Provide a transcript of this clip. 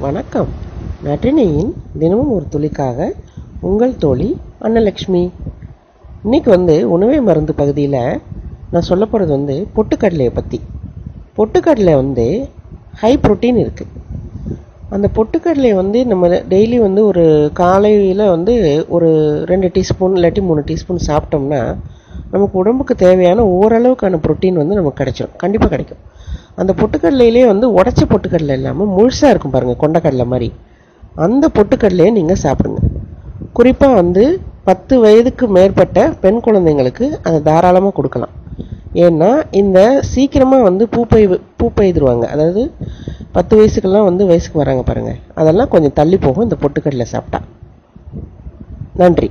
வணக்கம். நட்டினியின் தினமும் ஒரு துளிக்காக உங்கள் தோழி அன்னலக்ஷ்மி. இன்னைக்கு வந்து உணவே மருந்து பகுதியில் நான் சொல்ல போகிறது வந்து பொட்டுக்கடலையை பற்றி பொட்டுக்கடலை வந்து ஹை புரோட்டீன் இருக்குது அந்த பொட்டுக்கடலையை வந்து நம்ம டெய்லி வந்து ஒரு காலையில் வந்து ஒரு ரெண்டு டீஸ்பூன் இல்லாட்டி மூணு டீஸ்பூன் சாப்பிட்டோம்னா நமக்கு உடம்புக்கு தேவையான ஓரளவுக்கான புரோட்டீன் வந்து நமக்கு கிடைச்சிடும் கண்டிப்பாக கிடைக்கும். அந்த பொட்டுக்கடலையிலே வந்து உடச்ச பொட்டுக்கடலை இல்லாமல் முழுசாக இருக்கும் பாருங்கள் கொண்டக்கடலை மாதிரி. அந்த பொட்டுக்கடலையை நீங்கள் சாப்பிடுங்க. குறிப்பாக வந்து பத்து வயதுக்கு மேற்பட்ட பெண் குழந்தைங்களுக்கு அதை தாராளமாக கொடுக்கலாம். ஏன்னா இந்த சீக்கிரமாக வந்து பூ பூப்பெய்துருவாங்க பூ அதாவது பத்து வயசுக்கெல்லாம் வந்து வயசுக்கு வராங்க பாருங்கள் அதெல்லாம் கொஞ்சம் தள்ளி போகும் இந்த பொட்டுக்கடலை சாப்பிட்டா. நன்றி.